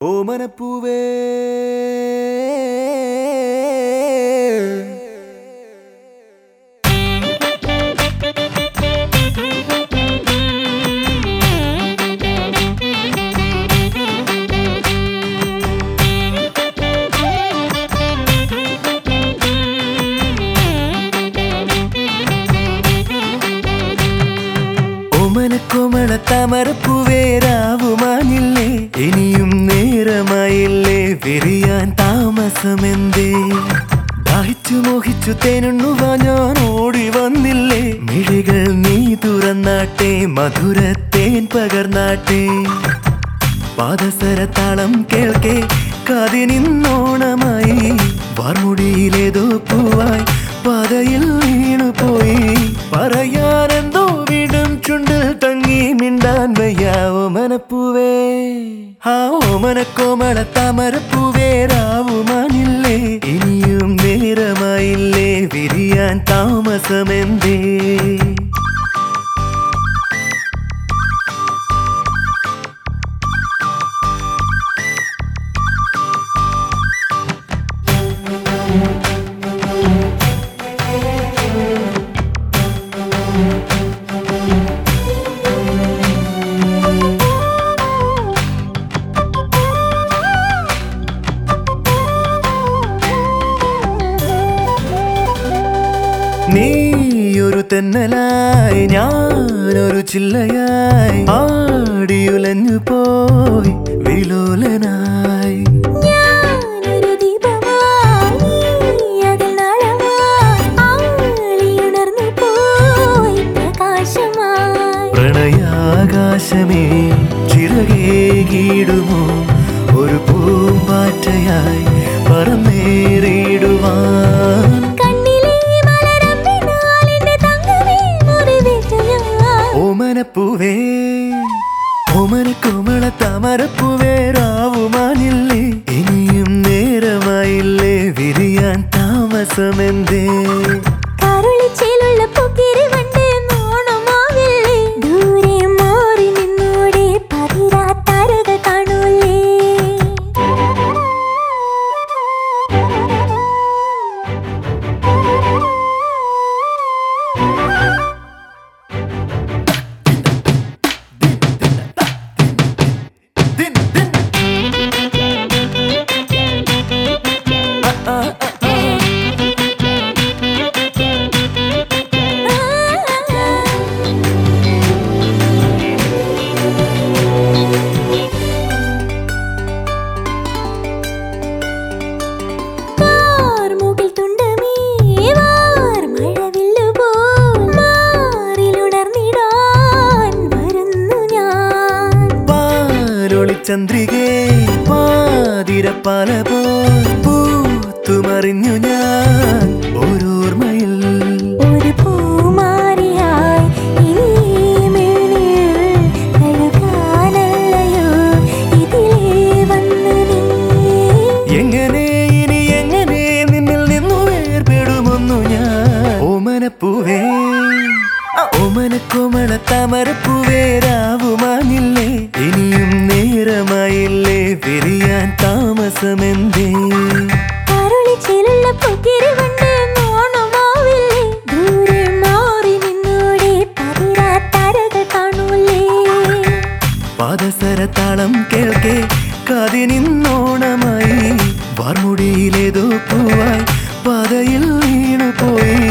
ஓ மனப்பூவே താമരപ്പൂവേ രാവുമാഞ്ഞില്ലേ ഇനിയും നേരമായില്ലേ? വെറിയാൻ താമസമെന്തേ? ദാഹിച്ചു മോഹിച്ചു തേനുണ്ണുവാ ഞാൻ ഓടി വന്നില്ലേ? മിഴികൾ നീ തുറന്നാട്ടെ മധുരത്തേൻ പകർന്നാട്ടെ. പാദസരത്താളം കേൾക്കേ കാതിനിന്നോണമായി. വാർമുടിയിലേതോ തങ്ങി മിണ്ടാൻ വയ്യാവോ മനപ്പൂവേ. ആ ഓമനക്കോമള താമരപ്പൂവേ രാവുമാനില്ലേ ഇനിയും നേരമായില്ലേ വിരിയാൻ താമസമെന്തേ. നീയൊരു തെന്നലായി ഞാനൊരു ചില്ലയായി ആടിയുലഞ്ഞു പോയി വിലോലനായി. ചിറകേ ദീപമായി ഓമനപ്പൂവേ ഓമനക്കുമള താമരപ്പൂവേ രാവുമാനില്ലേ പാലൊളിച്ചന്ദ്രികേ പാതിരപ്പാല പോൽ പൂത്തുമറിഞ്ഞു ഞാൻ ഓരോർമ്മയിൽ ഒരു പൂമാരിയായി ഇനി എങ്ങനെ ഇനി എങ്ങനെ നിന്നിൽ നിന്നു വേർപെടുമൊന്നു ഞാൻ ഓമനപ്പൂവേ. ആ. ഓമനക്കോമള താമരപ്പൂവേ രാവുമാനില്ലേ ഇനിയും നേരമായില്ലേ വിരിയാൻ താമസമെന്തേ? പാദസരത്താളം കേൾക്കെ കാതിനിന്നോണമായി വാർമുടിയിലേതോ പൂവായി പാതയിൽ വീണുപോയി.